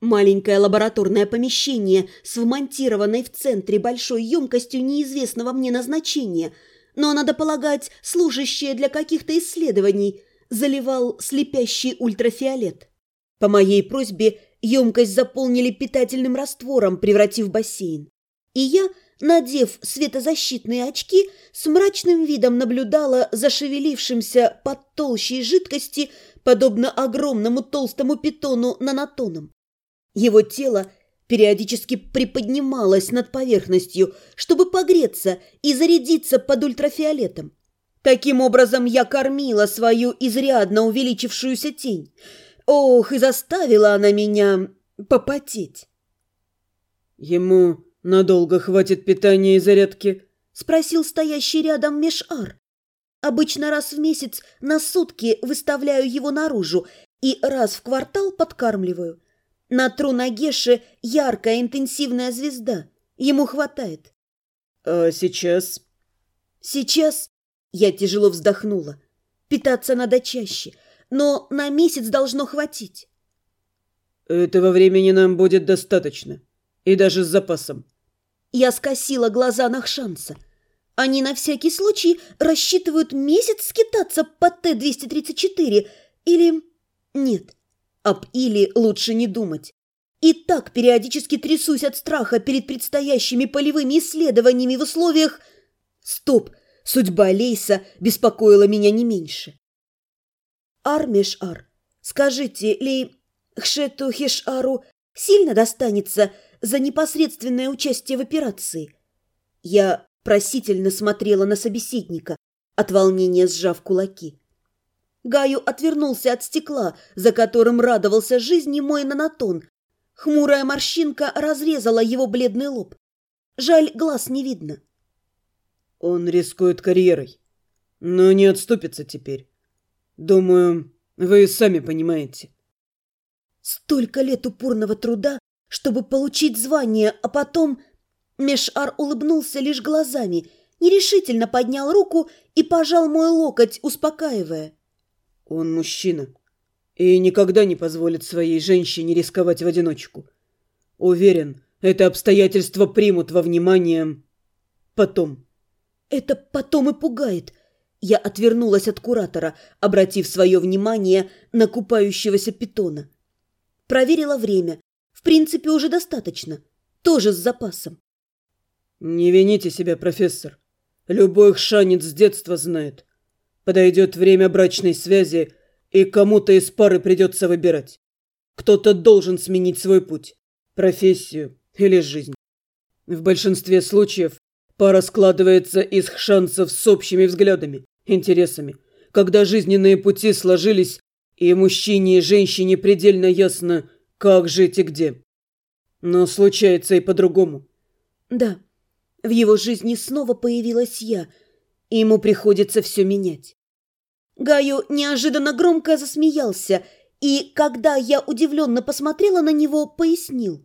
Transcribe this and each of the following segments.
Маленькое лабораторное помещение с вмонтированной в центре большой емкостью неизвестного мне назначения, но, надо полагать, служащее для каких-то исследований, заливал слепящий ультрафиолет. По моей просьбе емкость заполнили питательным раствором, превратив бассейн. И я, надев светозащитные очки, с мрачным видом наблюдала за шевелившимся под толщей жидкости, подобно огромному толстому питону нанотоном. Его тело периодически приподнималось над поверхностью, чтобы погреться и зарядиться под ультрафиолетом. Таким образом я кормила свою изрядно увеличившуюся тень. Ох, и заставила она меня попотеть. «Ему надолго хватит питания и зарядки?» — спросил стоящий рядом Мешар. Обычно раз в месяц на сутки выставляю его наружу и раз в квартал подкармливаю. На тру на Геше яркая интенсивная звезда. Ему хватает. А сейчас? Сейчас я тяжело вздохнула. Питаться надо чаще, но на месяц должно хватить. Этого времени нам будет достаточно. И даже с запасом. Я скосила глаза на Хшанса. Они на всякий случай рассчитывают месяц скитаться по Т-234 или... Нет, об «или» лучше не думать. И так периодически трясусь от страха перед предстоящими полевыми исследованиями в условиях... Стоп! Судьба Лейса беспокоила меня не меньше. Армеш-ар, скажите, ли Хшету Хешару сильно достанется за непосредственное участие в операции? Я просительно смотрела на собеседника, от волнения сжав кулаки. Гаю отвернулся от стекла, за которым радовался жизни мой нанотон. Хмурая морщинка разрезала его бледный лоб. Жаль, глаз не видно. Он рискует карьерой, но не отступится теперь. Думаю, вы сами понимаете. Столько лет упорного труда, чтобы получить звание, а потом... Мешар улыбнулся лишь глазами, нерешительно поднял руку и пожал мой локоть, успокаивая. Он мужчина и никогда не позволит своей женщине рисковать в одиночку. Уверен, это обстоятельство примут во внимание потом. Это потом и пугает. Я отвернулась от куратора, обратив свое внимание на купающегося питона. Проверила время. В принципе, уже достаточно. Тоже с запасом. Не вините себя, профессор. Любой хшанец с детства знает. Подойдет время брачной связи, и кому-то из пары придется выбирать. Кто-то должен сменить свой путь, профессию или жизнь. В большинстве случаев пара складывается из шансов с общими взглядами, интересами, когда жизненные пути сложились, и мужчине и женщине предельно ясно, как жить и где. Но случается и по-другому. Да, в его жизни снова появилась я, и ему приходится все менять. Гаю неожиданно громко засмеялся, и, когда я удивленно посмотрела на него, пояснил.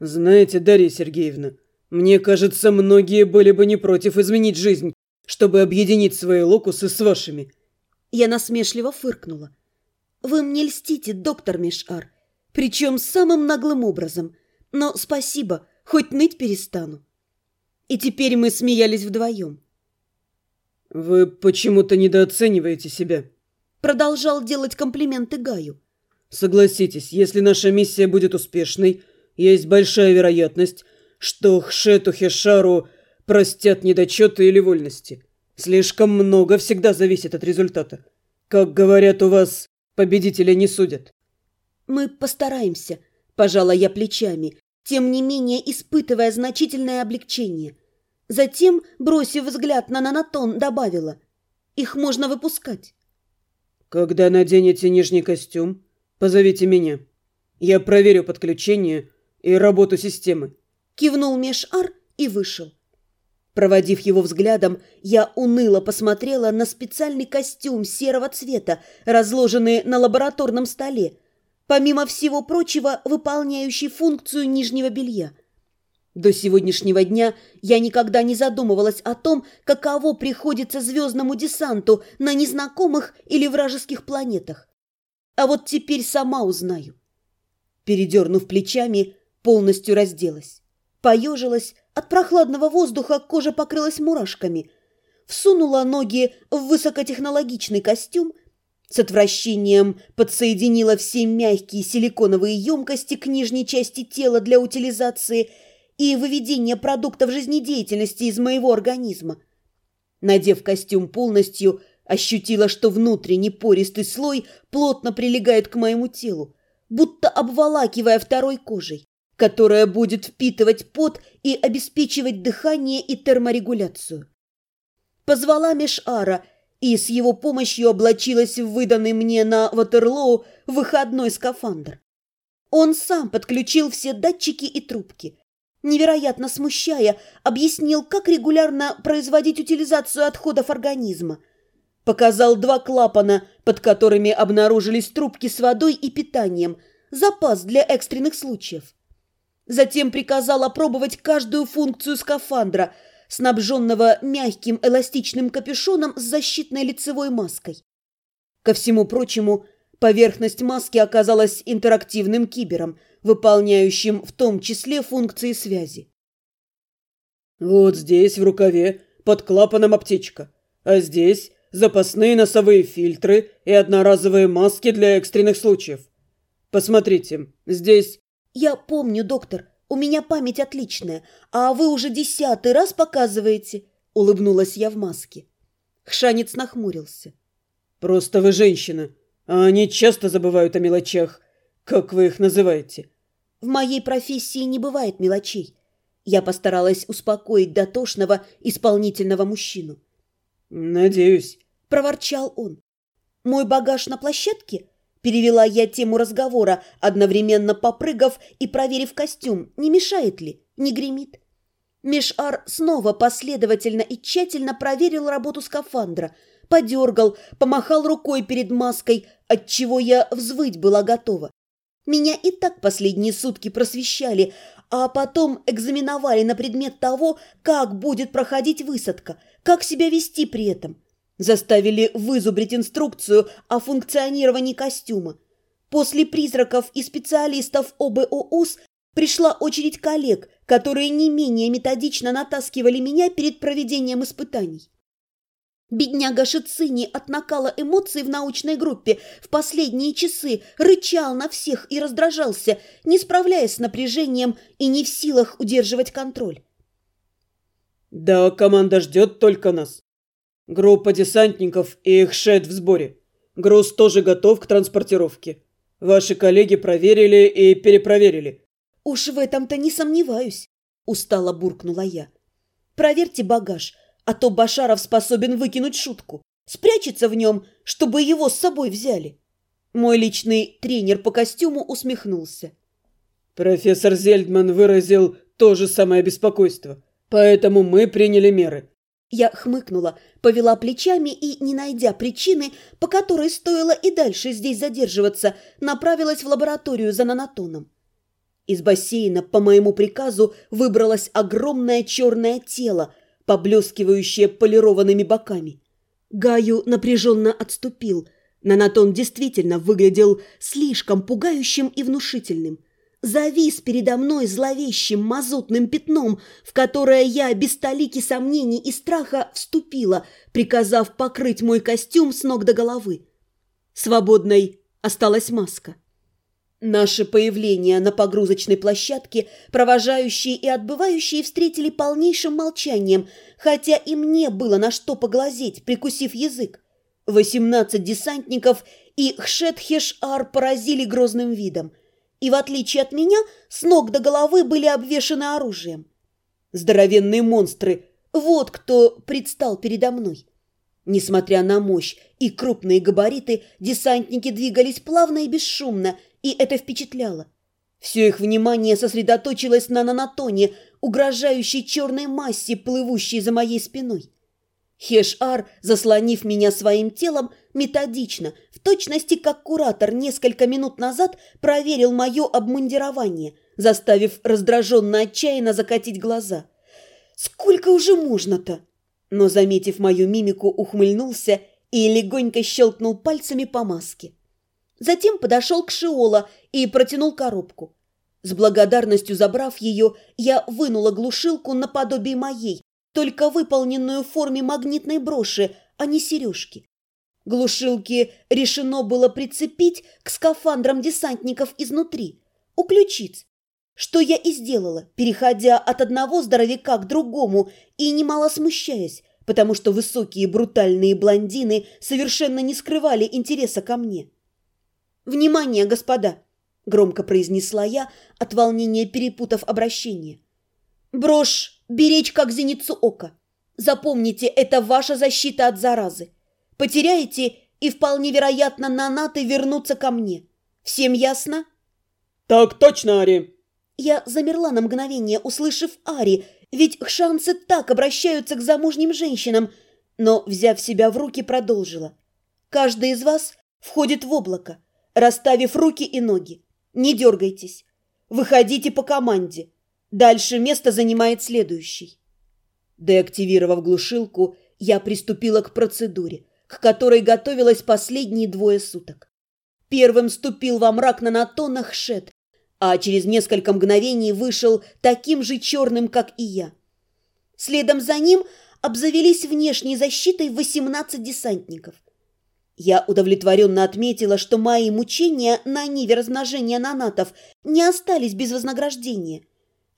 «Знаете, Дарья Сергеевна, мне кажется, многие были бы не против изменить жизнь, чтобы объединить свои локусы с вашими». Я насмешливо фыркнула. «Вы мне льстите, доктор Мишар, причем самым наглым образом. Но спасибо, хоть ныть перестану». И теперь мы смеялись вдвоем. «Вы почему-то недооцениваете себя», — продолжал делать комплименты Гаю. «Согласитесь, если наша миссия будет успешной, есть большая вероятность, что Хшету Хешару простят недочеты или вольности. Слишком много всегда зависит от результата. Как говорят у вас, победителя не судят». «Мы постараемся», — пожала я плечами, тем не менее испытывая значительное облегчение — Затем, бросив взгляд на нанотон, добавила. «Их можно выпускать». «Когда наденете нижний костюм, позовите меня. Я проверю подключение и работу системы». Кивнул Мешар и вышел. Проводив его взглядом, я уныло посмотрела на специальный костюм серого цвета, разложенный на лабораторном столе, помимо всего прочего выполняющий функцию нижнего белья – до сегодняшнего дня я никогда не задумывалась о том, каково приходится звездному десанту на незнакомых или вражеских планетах. А вот теперь сама узнаю. Передернув плечами, полностью разделась. Поежилась, от прохладного воздуха кожа покрылась мурашками. Всунула ноги в высокотехнологичный костюм, с отвращением подсоединила все мягкие силиконовые емкости к нижней части тела для утилизации и выведения продуктов жизнедеятельности из моего организма. Надев костюм полностью, ощутила, что внутренний пористый слой плотно прилегает к моему телу, будто обволакивая второй кожей, которая будет впитывать пот и обеспечивать дыхание и терморегуляцию. Позвала Мешара и с его помощью облачилась в выданный мне на Ватерлоу выходной скафандр. Он сам подключил все датчики и трубки. Невероятно смущая, объяснил, как регулярно производить утилизацию отходов организма. Показал два клапана, под которыми обнаружились трубки с водой и питанием, запас для экстренных случаев. Затем приказал опробовать каждую функцию скафандра – снабженного мягким эластичным капюшоном с защитной лицевой маской. Ко всему прочему, поверхность маски оказалась интерактивным кибером, выполняющим в том числе функции связи. «Вот здесь, в рукаве, под клапаном аптечка, а здесь запасные носовые фильтры и одноразовые маски для экстренных случаев. Посмотрите, здесь...» «Я помню, доктор. У меня память отличная, а вы уже десятый раз показываете», — улыбнулась я в маске. Хшанец нахмурился. «Просто вы женщина, а они часто забывают о мелочах. Как вы их называете?» «В моей профессии не бывает мелочей». Я постаралась успокоить дотошного, исполнительного мужчину. «Надеюсь», — проворчал он. «Мой багаж на площадке?» Перевела я тему разговора, одновременно попрыгав и проверив костюм, не мешает ли, не гремит. Мешар снова последовательно и тщательно проверил работу скафандра, подергал, помахал рукой перед маской, от чего я взвыть была готова. Меня и так последние сутки просвещали, а потом экзаменовали на предмет того, как будет проходить высадка, как себя вести при этом. Заставили вызубрить инструкцию о функционировании костюма. После призраков и специалистов ОБОУС пришла очередь коллег, которые не менее методично натаскивали меня перед проведением испытаний. Бедняга Шицини от накала эмоций в научной группе в последние часы рычал на всех и раздражался, не справляясь с напряжением и не в силах удерживать контроль. «Да, команда ждет только нас. Группа десантников и их шед в сборе. Груз тоже готов к транспортировке. Ваши коллеги проверили и перепроверили. Уж в этом-то не сомневаюсь, устало буркнула я. Проверьте багаж, а то Башаров способен выкинуть шутку. Спрячется в нем, чтобы его с собой взяли. Мой личный тренер по костюму усмехнулся. Профессор Зельдман выразил то же самое беспокойство, поэтому мы приняли меры. Я хмыкнула, повела плечами и, не найдя причины, по которой стоило и дальше здесь задерживаться, направилась в лабораторию за нанотоном. Из бассейна по моему приказу выбралось огромное черное тело, поблескивающее полированными боками. Гаю напряженно отступил. Нанотон действительно выглядел слишком пугающим и внушительным – завис передо мной зловещим мазутным пятном, в которое я без толики сомнений и страха вступила, приказав покрыть мой костюм с ног до головы. Свободной осталась маска. Наше появление на погрузочной площадке провожающие и отбывающие встретили полнейшим молчанием, хотя и мне было на что поглазеть, прикусив язык. Восемнадцать десантников и Хшет-Хеш-Ар поразили грозным видом – и, в отличие от меня, с ног до головы были обвешаны оружием. Здоровенные монстры – вот кто предстал передо мной. Несмотря на мощь и крупные габариты, десантники двигались плавно и бесшумно, и это впечатляло. Все их внимание сосредоточилось на нанотоне, угрожающей черной массе, плывущей за моей спиной. Хеш-Ар, заслонив меня своим телом, методично, в точности как куратор несколько минут назад проверил мое обмундирование, заставив раздраженно отчаянно закатить глаза. «Сколько уже можно-то?» Но, заметив мою мимику, ухмыльнулся и легонько щелкнул пальцами по маске. Затем подошел к Шиола и протянул коробку. С благодарностью забрав ее, я вынула глушилку наподобие моей, только выполненную в форме магнитной броши, а не сережки. Глушилки решено было прицепить к скафандрам десантников изнутри, у ключиц, что я и сделала, переходя от одного здоровяка к другому и немало смущаясь, потому что высокие брутальные блондины совершенно не скрывали интереса ко мне. «Внимание, господа!» – громко произнесла я, от волнения перепутав обращение. «Брошь беречь как зеницу ока. Запомните, это ваша защита от заразы. Потеряете, и вполне вероятно нанаты вернутся ко мне. Всем ясно?» «Так точно, Ари!» Я замерла на мгновение, услышав Ари, ведь шансы так обращаются к замужним женщинам, но, взяв себя в руки, продолжила. «Каждый из вас входит в облако, расставив руки и ноги. Не дергайтесь. Выходите по команде. Дальше место занимает следующий». Деактивировав глушилку, я приступила к процедуре, к которой готовилась последние двое суток. Первым ступил во мрак на натонах Шет, а через несколько мгновений вышел таким же черным, как и я. Следом за ним обзавелись внешней защитой 18 десантников. Я удовлетворенно отметила, что мои мучения на ниве размножения нанатов не остались без вознаграждения.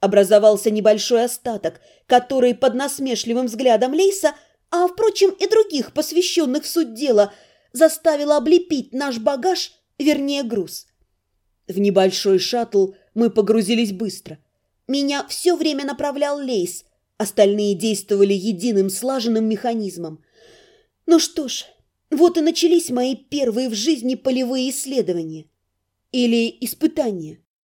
Образовался небольшой остаток, который под насмешливым взглядом Лейса, а, впрочем, и других посвященных в суть дела, заставил облепить наш багаж, вернее, груз. В небольшой шаттл мы погрузились быстро. Меня все время направлял Лейс, остальные действовали единым слаженным механизмом. Ну что ж, вот и начались мои первые в жизни полевые исследования. Или испытания.